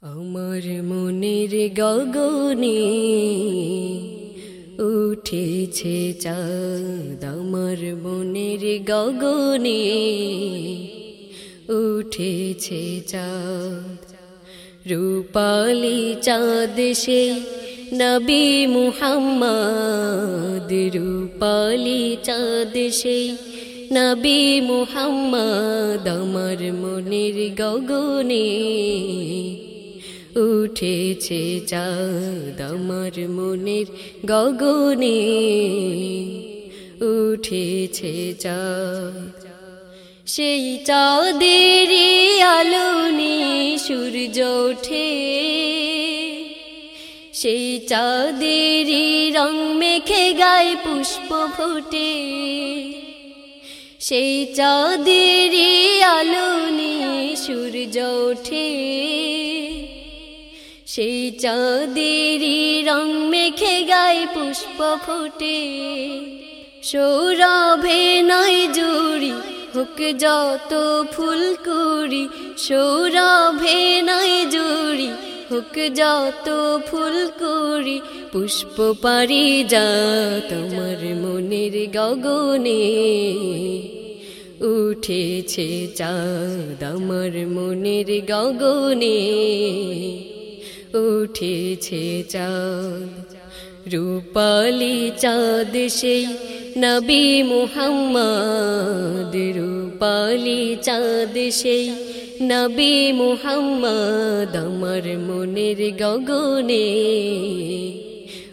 আমার মনের গগনে উঠেছে চাঁদ। আমার মনের গগনে উঠেছে চাঁদ। রূপালি চাঁদ সে নবী মুহাম্মদ। রূপালি চাঁদ সে নবী মুহাম্মদ। আমার মনের গগনে উঠেছে চাঁদ আমার মনের গগনে। উঠেছে চাঁদ। সেই চাঁদেরই আলো সূর্য ওঠে। সেই চাঁদেরই রং মেখে গায়ে পুষ্প ফোটে। সেই চাঁদেরই আলো নিয়ে সূর্য ওঠে। সেই চাঁদেরই রং মেখে গায়ে পুষ্প ফুটে। সৌরভে নয় জুড়ি, হোক যত ফুল কুড়ি, সৌরভে নয় জুড়ি, হোক যত ফুল কুড়ি, পুষ্প পারি যা তোমার মনের গগনে। উঠেছে চাঁদ আমার মনের গগনে। উঠেছে চাঁদ। রূপালি চাঁদ সেই নবী মুহাম্মদ। রূপালি চাঁদ সেই নবী মুহাম্মদ। আমার মনের গগনে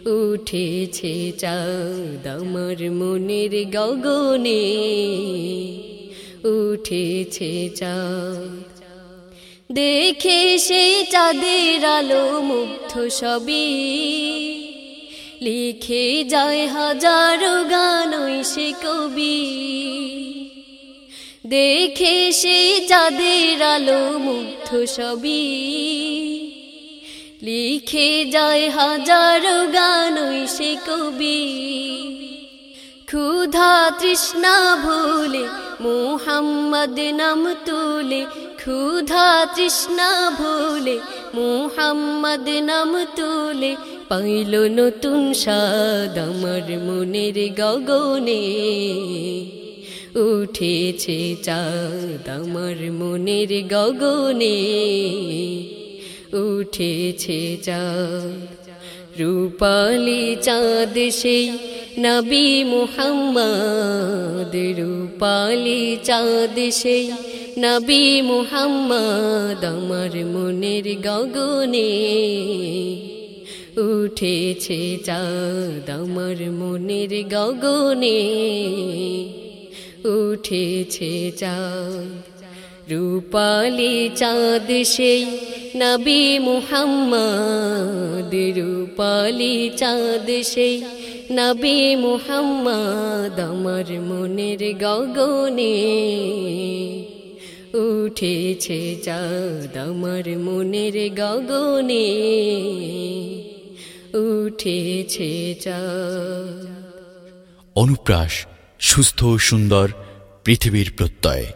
উঠেছে চাঁদ। আমার মনের গগনে উঠেছে চাঁদ। দেখে সেই চাঁদের আলো মুগ্ধ সবই। লিখে যায় হাজারো গান সে কবি। দেখে সেই চাঁদের আলো মুগ্ধ সবই। লিখে যায় হাজারো গান সে কবি। ক্ষুধা তৃষ্ণা ভুলে, মোহাম্মদ নাম তুলে ক্ষুধা তৃষ্ণা ভুলে, মোহাম্মদ নাম তুলে, পাইল নতুন স্বাদ আমার মনের গগনে। উঠেছে চাঁদ আমার মনের গগনে। উঠেছে চাঁদ, রূপালি চাঁদ সেই নবী মুহাম্মদ, রূপালি চাঁদ সেই নবী মুহাম্মদ আমার মনের গগনে উঠেছে চাঁদ আমার মনের গগনে উঠেছে চাঁদ। রূপালি চাঁদ সেই নবী মুহাম্মদ, রূপালি চাঁদ সেই নবী মুহাম্মদ আমার মনের গগনে। উঠেছে চাঁদ আমার মনের গগনে। উঠেছে চাঁদ। অনুপ্রাস সুস্থ সুন্দর পৃথিবীর প্রত্যয়।